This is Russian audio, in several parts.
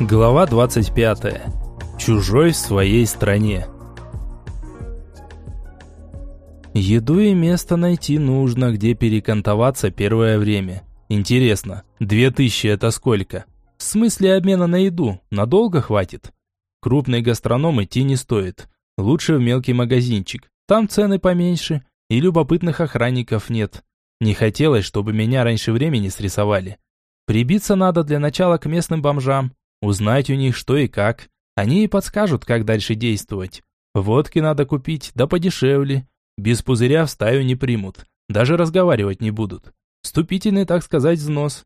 Глава 25. Чужой в своей стране. Еду и место найти нужно, где перекантоваться первое время. Интересно, две тысячи это сколько? В смысле обмена на еду? Надолго хватит? Крупный гастроном идти не стоит. Лучше в мелкий магазинчик. Там цены поменьше, и любопытных охранников нет. Не хотелось, чтобы меня раньше времени срисовали. Прибиться надо для начала к местным бомжам, узнать у них что и как. Они и подскажут, как дальше действовать. Водки надо купить, да подешевле. Без пузыря в стаю не примут, даже разговаривать не будут. Вступительный, так сказать, взнос.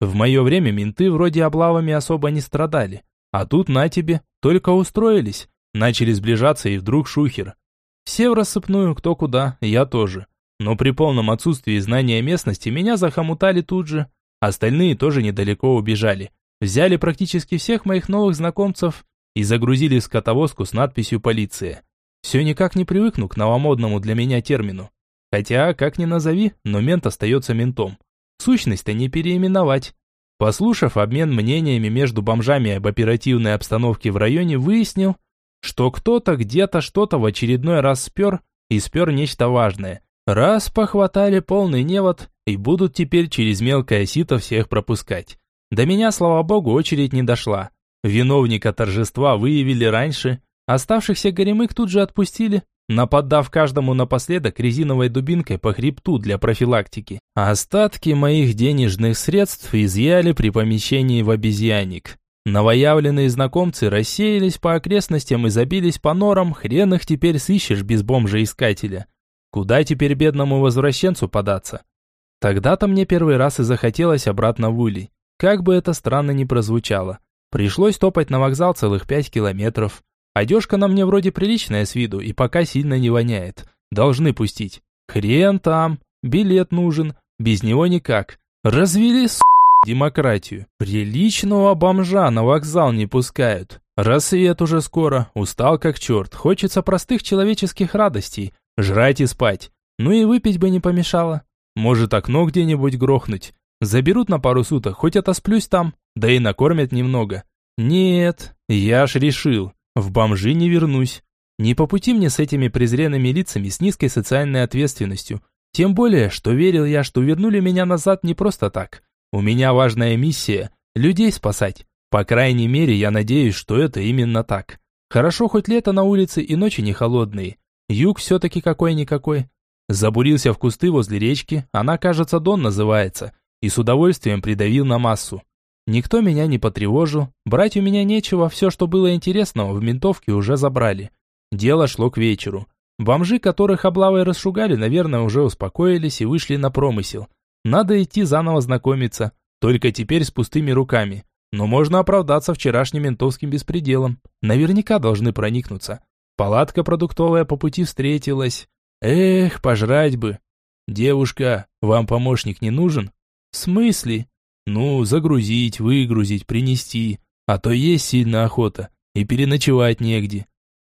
В мое время менты вроде облавами особо не страдали. А тут на тебе, только устроились. Начали сближаться и вдруг шухер. Все в рассыпную, кто куда, я тоже. Но при полном отсутствии знания местности меня захомутали тут же. Остальные тоже недалеко убежали. Взяли практически всех моих новых знакомцев и загрузили в скотовозку с надписью «Полиция». Все никак не привыкну к новомодному для меня термину. Хотя, как ни назови, но мент остается ментом. Сущность-то не переименовать. Послушав обмен мнениями между бомжами об оперативной обстановке в районе, выяснил, что кто-то где-то что-то в очередной раз спер, и спер нечто важное. Раз похватали полный невод, и будут теперь через мелкое сито всех пропускать. До меня, слава богу, очередь не дошла. Виновника торжества выявили раньше, оставшихся горемык тут же отпустили, нападав каждому напоследок резиновой дубинкой по хребту для профилактики. Остатки моих денежных средств изъяли при помещении в обезьянник. Новоявленные знакомцы рассеялись по окрестностям и забились по норам, хрен их теперь сыщешь без бомжа-искателя. Куда теперь бедному возвращенцу податься? Тогда-то мне первый раз и захотелось обратно в Улей. Как бы это странно ни прозвучало. Пришлось топать на вокзал целых пять километров. Одежка на мне вроде приличная с виду и пока сильно не воняет. Должны пустить. Хрен там. Билет нужен. Без него никак. Развели, с демократию. Приличного бомжа на вокзал не пускают. Рассвет уже скоро, устал как черт, хочется простых человеческих радостей, жрать и спать. Ну и выпить бы не помешало. Может окно где-нибудь грохнуть. Заберут на пару суток, хоть отосплюсь там, да и накормят немного. Нет, я ж решил, в бомжи не вернусь. Не по пути мне с этими презренными лицами с низкой социальной ответственностью. Тем более, что верил я, что вернули меня назад не просто так. У меня важная миссия – людей спасать. По крайней мере, я надеюсь, что это именно так. Хорошо, хоть лето на улице и ночи не холодные. Юг все-таки какой-никакой. Забурился в кусты возле речки, она, кажется, Дон называется, и с удовольствием придавил на массу. Никто меня не потревожил, брать у меня нечего, все, что было интересного, в ментовке уже забрали. Дело шло к вечеру. Бомжи, которых облавой расшугали, наверное, уже успокоились и вышли на промысел. Надо идти заново знакомиться, только теперь с пустыми руками. Но можно оправдаться вчерашним ментовским беспределом. Наверняка должны проникнуться. Палатка продуктовая по пути встретилась. Эх, пожрать бы. Девушка, вам помощник не нужен? В смысле? Ну, загрузить, выгрузить, принести. А то есть сильно охота. И переночевать негде.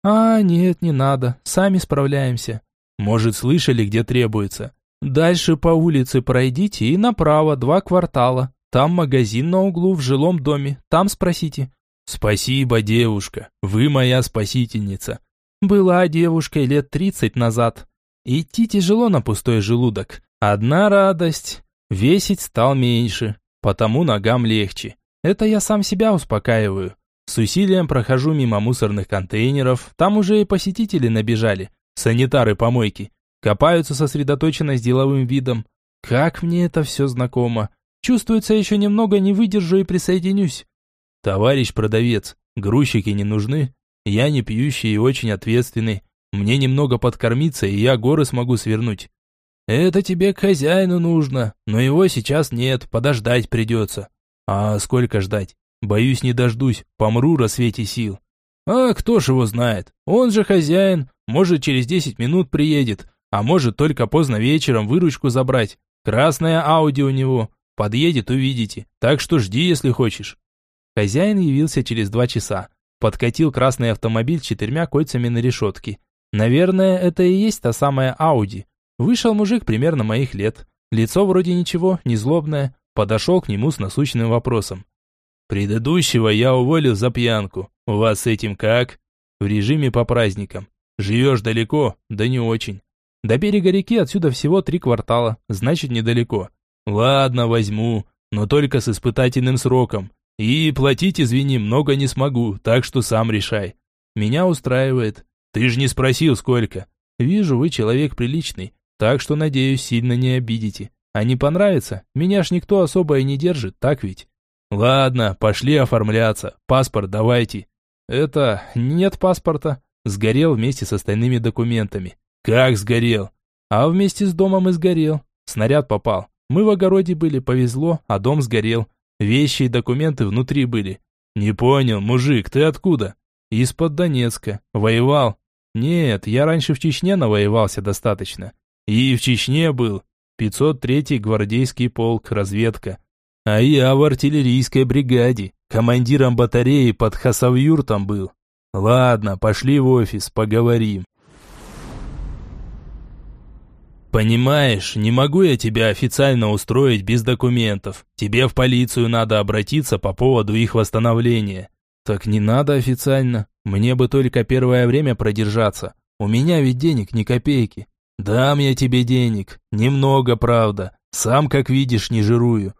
А, нет, не надо. Сами справляемся. Может, слышали, где требуется? Дальше по улице пройдите и направо два квартала. Там магазин на углу в жилом доме. Там спросите. Спасибо, девушка. Вы моя спасительница. Была девушкой лет тридцать назад. Идти тяжело на пустой желудок. Одна радость. Весить стал меньше, потому ногам легче. Это я сам себя успокаиваю. С усилием прохожу мимо мусорных контейнеров. Там уже и посетители набежали. Санитары помойки. Копаются сосредоточенно с деловым видом. Как мне это все знакомо. Чувствуется еще немного, не выдержу и присоединюсь. Товарищ продавец, грузчики не нужны. Я не пьющий и очень ответственный. Мне немного подкормиться, и я горы смогу свернуть. Это тебе к хозяину нужно, но его сейчас нет, подождать придется. А сколько ждать? Боюсь, не дождусь, помру в рассвете сил. А кто ж его знает? Он же хозяин, может через десять минут приедет, а может только поздно вечером выручку забрать. Красная Ауди у него. Подъедет, увидите. Так что жди, если хочешь. Хозяин явился через два часа. Подкатил красный автомобиль четырьмя кольцами на решетке. Наверное, это и есть та самая Ауди. Вышел мужик примерно моих лет. Лицо вроде ничего, не злобное. Подошел к нему с насущным вопросом. Предыдущего я уволил за пьянку. У вас с этим как? В режиме по праздникам. Живешь далеко? Да не очень. До берега реки отсюда всего три квартала, значит недалеко. Ладно, возьму, но только с испытательным сроком. И платить, извини, много не смогу, так что сам решай. Меня устраивает. Ты же не спросил, сколько. Вижу, вы человек приличный, так что, надеюсь, сильно не обидите. А не понравится, меня ж никто особо и не держит, так ведь? Ладно, пошли оформляться. Паспорт давайте. Это, нет паспорта. Сгорел вместе с остальными документами. Как сгорел? А вместе с домом и сгорел. Снаряд попал. Мы в огороде были, повезло, а дом сгорел. Вещи и документы внутри были. Не понял, мужик, ты откуда? Из-под Донецка. Воевал? Нет, я раньше в Чечне навоевался достаточно. И в Чечне был. 503-й гвардейский полк, разведка. А я в артиллерийской бригаде. Командиром батареи под Хасавюртом был. Ладно, пошли в офис, поговорим. Понимаешь, не могу я тебя официально устроить без документов. Тебе в полицию надо обратиться по поводу их восстановления. Так не надо официально. Мне бы только первое время продержаться. У меня ведь денег ни копейки. Дам я тебе денег. Немного, правда. Сам, как видишь, не жирую.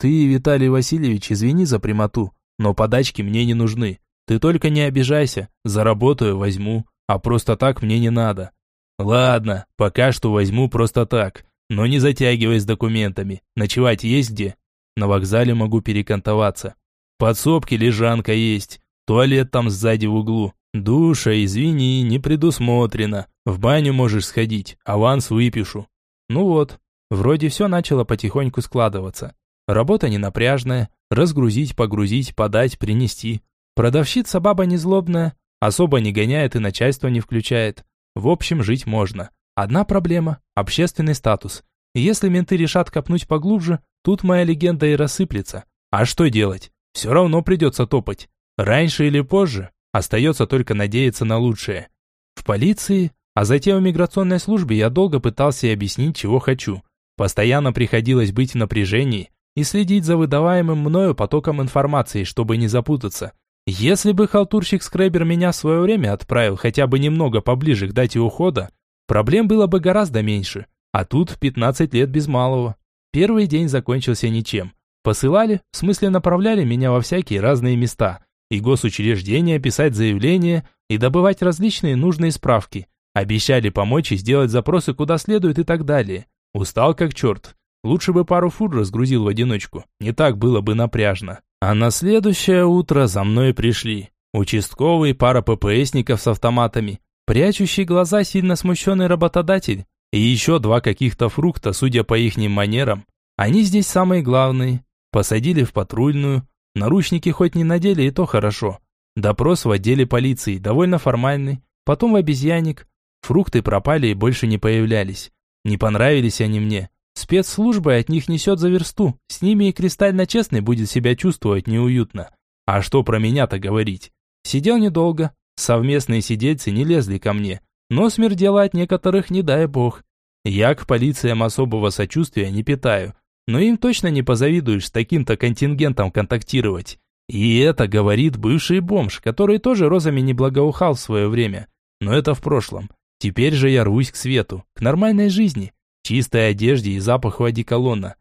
Ты, Виталий Васильевич, извини за прямоту, но подачки мне не нужны. Ты только не обижайся. Заработаю, возьму. А просто так мне не надо. Ладно, пока что возьму просто так. Но не затягивай с документами. Ночевать есть где? На вокзале могу перекантоваться. В подсобке лежанка есть. Туалет там сзади в углу. Душа, извини, не предусмотрено. В баню можешь сходить, аванс выпишу. Ну вот, вроде все начало потихоньку складываться. Работа не напряжная, разгрузить, погрузить, подать, принести. Продавщица баба не злобная, особо не гоняет и начальство не включает. В общем, жить можно. Одна проблема – общественный статус. если менты решат копнуть поглубже, тут моя легенда и рассыплется. А что делать? Все равно придется топать. Раньше или позже остается только надеяться на лучшее. В полиции, а затем в миграционной службе я долго пытался объяснить, чего хочу. Постоянно приходилось быть в напряжении и следить за выдаваемым мною потоком информации, чтобы не запутаться. Если бы халтурщик Скребер меня в свое время отправил хотя бы немного поближе к дате ухода, проблем было бы гораздо меньше. А тут 15 лет без малого. Первый день закончился ничем. Посылали, в смысле направляли меня во всякие разные места и госучреждения писать заявления и добывать различные нужные справки. Обещали помочь и сделать запросы куда следует и так далее. Устал как черт. Лучше бы пару фур разгрузил в одиночку. Не так было бы напряжно. А на следующее утро за мной пришли. Участковый, пара ППСников с автоматами, прячущий глаза сильно смущенный работодатель и еще два каких-то фрукта, судя по ихним манерам. Они здесь самые главные. Посадили в патрульную. Наручники хоть не надели, и то хорошо. Допрос в отделе полиции, довольно формальный. Потом в обезьянник. Фрукты пропали и больше не появлялись. Не понравились они мне. Спецслужбы от них несет за версту. С ними и кристально честный будет себя чувствовать неуютно. А что про меня-то говорить? Сидел недолго. Совместные сидельцы не лезли ко мне. Но смердело от некоторых, не дай бог. Я к полициям особого сочувствия не питаю. Но им точно не позавидуешь с таким-то контингентом контактировать. И это говорит бывший бомж, который тоже розами не благоухал в свое время. Но это в прошлом. Теперь же я рвусь к свету, к нормальной жизни, чистой одежде и запаху одеколона.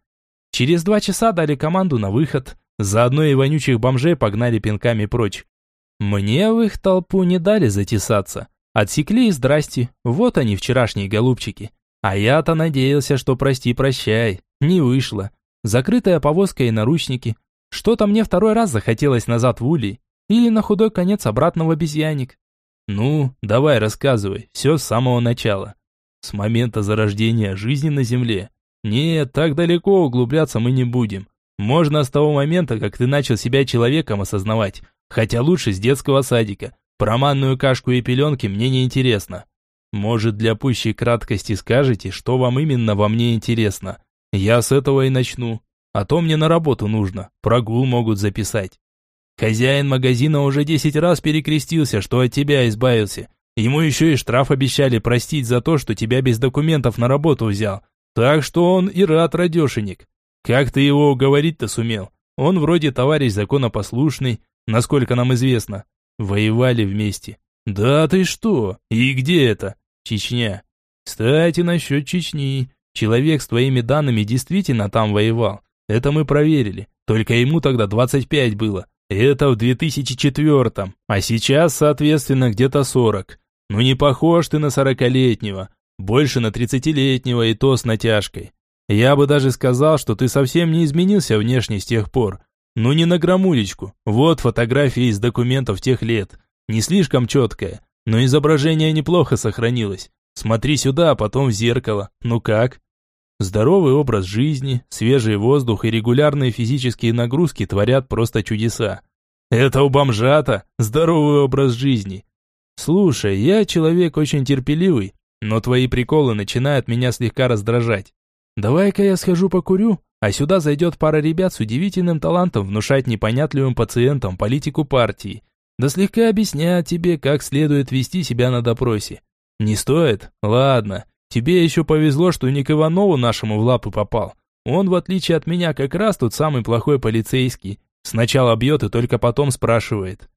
Через два часа дали команду на выход. Заодно и вонючих бомжей погнали пинками прочь. Мне в их толпу не дали затесаться. Отсекли и здрасте, вот они, вчерашние голубчики. А я-то надеялся, что прости-прощай. Не вышло. Закрытая повозка и наручники. Что-то мне второй раз захотелось назад в улей. Или на худой конец обратно в обезьянник. Ну, давай рассказывай, все с самого начала. С момента зарождения жизни на Земле. Нет, так далеко углубляться мы не будем. Можно с того момента, как ты начал себя человеком осознавать. Хотя лучше с детского садика. Про манную кашку и пеленки мне не интересно. Может, для пущей краткости скажете, что вам именно во мне интересно? Я с этого и начну. А то мне на работу нужно. Прогул могут записать. Хозяин магазина уже десять раз перекрестился, что от тебя избавился. Ему еще и штраф обещали простить за то, что тебя без документов на работу взял. Так что он и рад, радешенек. Как ты его уговорить-то сумел? Он вроде товарищ законопослушный, насколько нам известно. Воевали вместе. Да ты что? И где это? Чечня. Кстати, насчет Чечни. Человек с твоими данными действительно там воевал. Это мы проверили. Только ему тогда 25 было. Это в 2004-м. А сейчас, соответственно, где-то 40. Ну не похож ты на 40-летнего. Больше на 30-летнего и то с натяжкой. Я бы даже сказал, что ты совсем не изменился внешне с тех пор. Ну не на грамулечку. Вот фотография из документов тех лет. Не слишком четкая, но изображение неплохо сохранилось. Смотри сюда, а потом в зеркало. Ну как? Здоровый образ жизни, свежий воздух и регулярные физические нагрузки творят просто чудеса. Это у бомжата здоровый образ жизни. Слушай, я человек очень терпеливый, но твои приколы начинают меня слегка раздражать. Давай-ка я схожу покурю, а сюда зайдет пара ребят с удивительным талантом внушать непонятливым пациентам политику партии. Да слегка объяснят тебе, как следует вести себя на допросе. Не стоит? Ладно. Тебе еще повезло, что не к Иванову нашему в лапы попал. Он, в отличие от меня, как раз тот самый плохой полицейский. Сначала бьет и только потом спрашивает.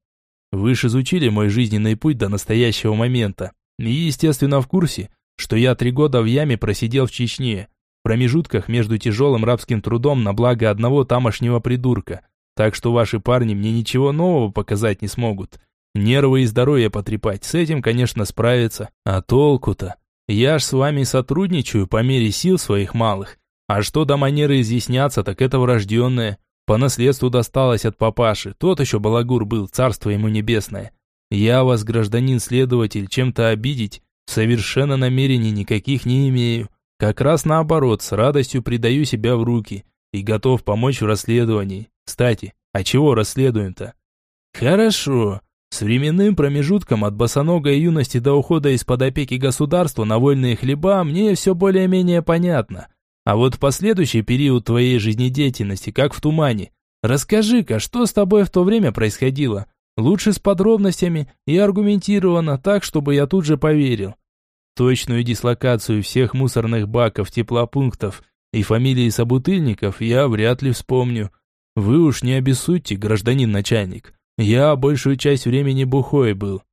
Вы ж изучили мой жизненный путь до настоящего момента. И, естественно, в курсе, что я три года в яме просидел в Чечне, в промежутках между тяжелым рабским трудом на благо одного тамошнего придурка. Так что ваши парни мне ничего нового показать не смогут. Нервы и здоровье потрепать, с этим, конечно, справиться. А толку-то? Я ж с вами сотрудничаю по мере сил своих малых. А что до манеры изъясняться, так это врожденное. По наследству досталось от папаши, тот еще балагур был, царство ему небесное. Я вас, гражданин-следователь, чем-то обидеть, совершенно намерений никаких не имею. Как раз наоборот, с радостью предаю себя в руки и готов помочь в расследовании. Кстати, а чего расследуем-то? Хорошо, с временным промежутком от босоногой юности до ухода из-под опеки государства на вольные хлеба мне все более-менее понятно. А вот последующий период твоей жизнедеятельности как в тумане. Расскажи-ка, что с тобой в то время происходило? Лучше с подробностями и аргументированно, так, чтобы я тут же поверил. Точную дислокацию всех мусорных баков, теплопунктов и фамилии собутыльников я вряд ли вспомню. Вы уж не обессудьте, гражданин начальник. Я большую часть времени бухой был.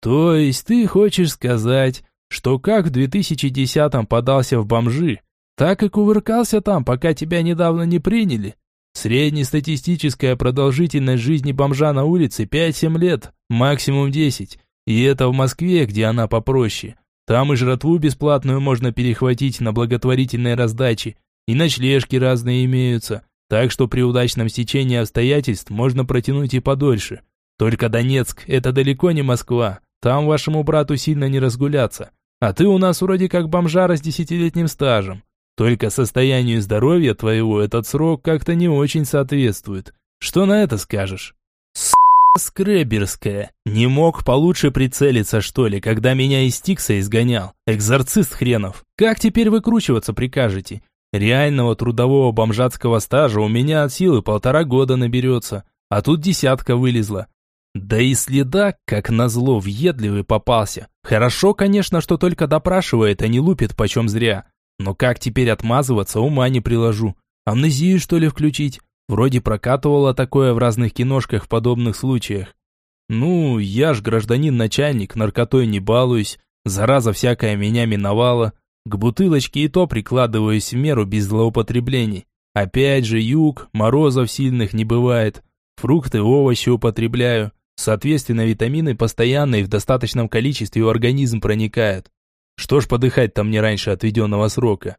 То есть ты хочешь сказать, что как в 2010-м подался в бомжи, так и кувыркался там, пока тебя недавно не приняли? Среднестатистическая продолжительность жизни бомжа на улице 5-7 лет, максимум 10. И это в Москве, где она попроще. Там и жратву бесплатную можно перехватить на благотворительной раздаче, и ночлежки разные имеются. Так что при удачном стечении обстоятельств можно протянуть и подольше. Только Донецк – это далеко не Москва. Там вашему брату сильно не разгуляться. А ты у нас вроде как бомжара с десятилетним стажем. Только состоянию здоровья твоего этот срок как-то не очень соответствует. Что на это скажешь? Скреберская. Не мог получше прицелиться, что ли, когда меня из Тикса изгонял. Экзорцист хренов. Как теперь выкручиваться прикажете? Реального трудового бомжатского стажа у меня от силы полтора года наберется, а тут десятка вылезла. Да и следа, как назло, въедливый попался. Хорошо, конечно, что только допрашивает, а не лупит почем зря. Но как теперь отмазываться, ума не приложу. Амнезию, что ли, включить? Вроде прокатывало такое в разных киношках в подобных случаях. Ну, я ж гражданин-начальник, наркотой не балуюсь, зараза всякая меня миновала. К бутылочке и то прикладываюсь в меру без злоупотреблений. Опять же, юг, морозов сильных не бывает. Фрукты, овощи употребляю. Соответственно, витамины постоянно и в достаточном количестве в организм проникают. Что ж подыхать там не раньше отведенного срока?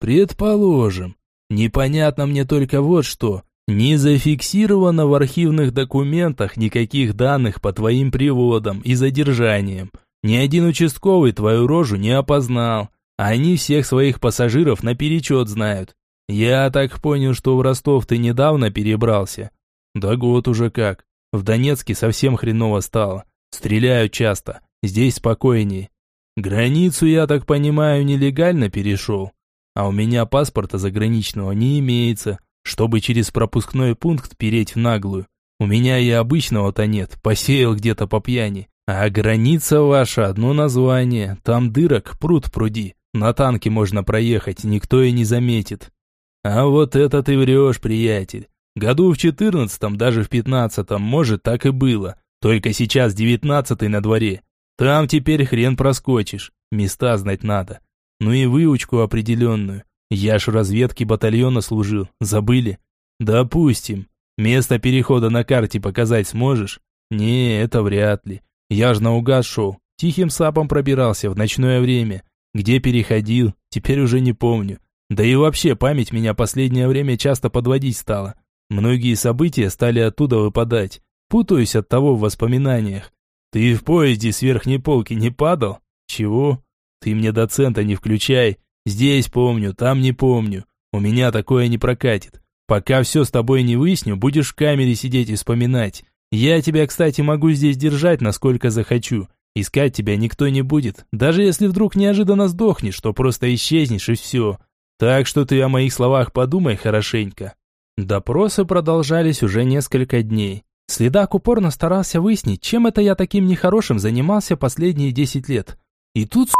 Предположим. Непонятно мне только вот что. Не зафиксировано в архивных документах никаких данных по твоим приводам и задержаниям. Ни один участковый твою рожу не опознал. Они всех своих пассажиров наперечет знают. Я так понял, что в Ростов ты недавно перебрался. Да год уже как. В Донецке совсем хреново стало. Стреляют часто. Здесь спокойнее. Границу, я так понимаю, нелегально перешел. А у меня паспорта заграничного не имеется, чтобы через пропускной пункт переть в наглую. У меня и обычного-то нет, посеял где-то по пьяни. А граница ваша одно название, там дырок пруд пруди. На танке можно проехать, никто и не заметит. А вот это ты врешь, приятель. Году в четырнадцатом, даже в пятнадцатом, может, так и было. Только сейчас девятнадцатый на дворе. Там теперь хрен проскочишь. Места знать надо. Ну и выучку определенную. Я ж в разведке батальона служил. Забыли? Допустим. Место перехода на карте показать сможешь? Не, это вряд ли. Я ж наугад шел. Тихим сапом пробирался в ночное время. Где переходил, теперь уже не помню. Да и вообще память меня последнее время часто подводить стала. Многие события стали оттуда выпадать. Путаюсь от того в воспоминаниях. Ты в поезде с верхней полки не падал? Чего? Ты мне доцента не включай. Здесь помню, там не помню. У меня такое не прокатит. Пока все с тобой не выясню, будешь в камере сидеть и вспоминать. Я тебя, кстати, могу здесь держать, насколько захочу. Искать тебя никто не будет, даже если вдруг неожиданно сдохнешь, то просто исчезнешь и все. Так что ты о моих словах подумай хорошенько. Допросы продолжались уже несколько дней. Следак упорно старался выяснить, чем это я таким нехорошим занимался последние десять лет. И тут,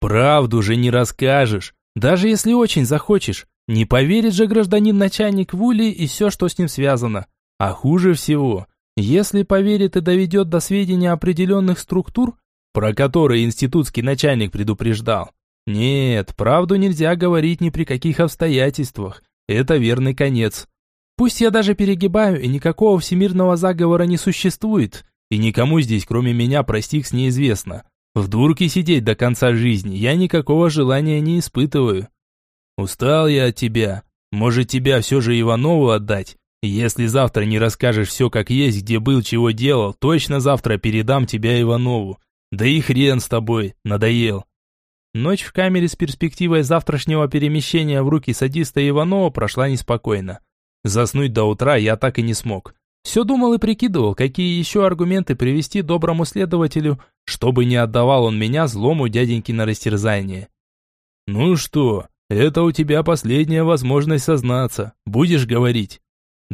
правду же не расскажешь, даже если очень захочешь. Не поверит же гражданин-начальник в Ули и все, что с ним связано. А хуже всего, если поверит и доведет до сведения определенных структур, про которые институтский начальник предупреждал. Нет, правду нельзя говорить ни при каких обстоятельствах. Это верный конец. Пусть я даже перегибаю, и никакого всемирного заговора не существует, и никому здесь, кроме меня, простикс неизвестно. В дурке сидеть до конца жизни я никакого желания не испытываю. Устал я от тебя. Может, тебя все же Иванову отдать? Если завтра не расскажешь все как есть, где был, чего делал, точно завтра передам тебя Иванову. Да и хрен с тобой, надоел. Ночь в камере с перспективой завтрашнего перемещения в руки садиста Иванова прошла неспокойно. Заснуть до утра я так и не смог. Все думал и прикидывал, какие еще аргументы привести доброму следователю, чтобы не отдавал он меня злому дяденьке на растерзание. «Ну что, это у тебя последняя возможность сознаться. Будешь говорить?»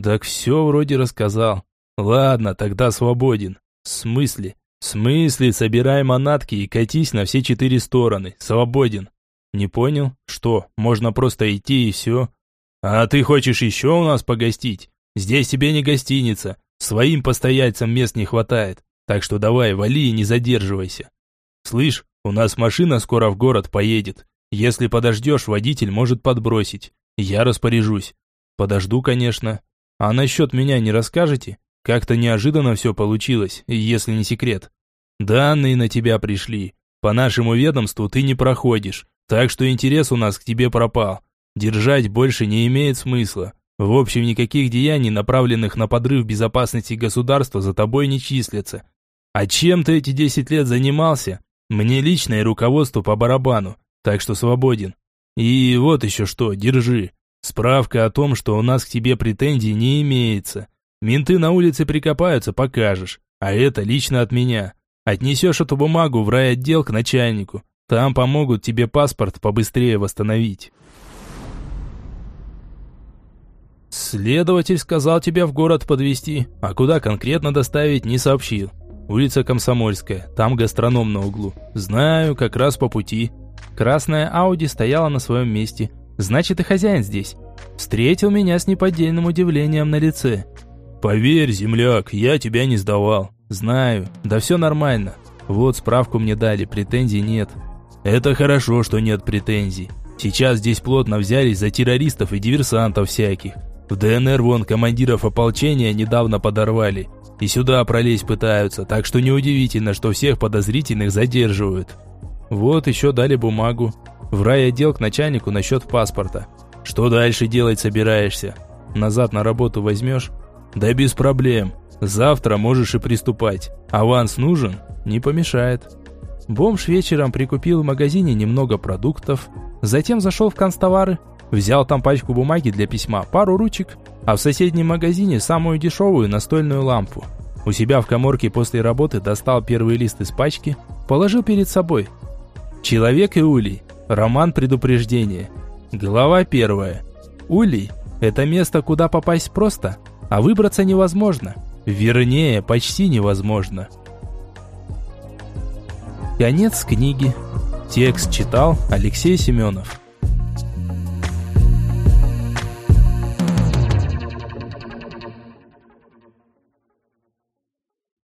«Так все вроде рассказал. Ладно, тогда свободен. В смысле? В смысле, собирай манатки и катись на все четыре стороны. Свободен. Не понял? Что, можно просто идти и все? А ты хочешь еще у нас погостить? Здесь тебе не гостиница. Своим постояльцам мест не хватает. Так что давай, вали и не задерживайся. Слышь, у нас машина скоро в город поедет. Если подождешь, водитель может подбросить. Я распоряжусь. Подожду, конечно. А насчет меня не расскажете? Как-то неожиданно все получилось, если не секрет. Данные на тебя пришли. По нашему ведомству ты не проходишь, так что интерес у нас к тебе пропал. Держать больше не имеет смысла. В общем, никаких деяний, направленных на подрыв безопасности государства, за тобой не числятся. А чем ты эти 10 лет занимался? Мне лично и руководству по барабану, так что свободен. И вот еще что, держи. Справка о том, что у нас к тебе претензий не имеется. Менты на улице прикопаются, покажешь. А это лично от меня. Отнесешь эту бумагу в райотдел к начальнику. Там помогут тебе паспорт побыстрее восстановить. Следователь сказал тебя в город подвезти, а куда конкретно доставить не сообщил. Улица Комсомольская, там гастроном на углу. Знаю, как раз по пути. Красная Ауди стояла на своем месте. Значит, и хозяин здесь. Встретил меня с неподдельным удивлением на лице. «Поверь, земляк, я тебя не сдавал. Знаю, да все нормально. Вот справку мне дали, претензий нет». «Это хорошо, что нет претензий. Сейчас здесь плотно взялись за террористов и диверсантов всяких. В ДНР вон командиров ополчения недавно подорвали. И сюда пролезть пытаются, так что неудивительно, что всех подозрительных задерживают. Вот еще дали бумагу. В райотдел к начальнику насчет паспорта. Что дальше делать собираешься? Назад на работу возьмешь? Да без проблем. Завтра можешь и приступать. Аванс нужен? Не помешает. Бомж вечером прикупил в магазине немного продуктов, затем зашел в канцтовары, взял там пачку бумаги для письма, пару ручек, а в соседнем магазине самую дешевую настольную лампу. У себя в коморке после работы достал первый лист из пачки, положил перед собой. Человек и улей. Роман предупреждения. Глава первая. Улей – это место, куда попасть просто, а выбраться невозможно. Вернее, почти невозможно. Конец книги. Текст читал Алексей Семенов.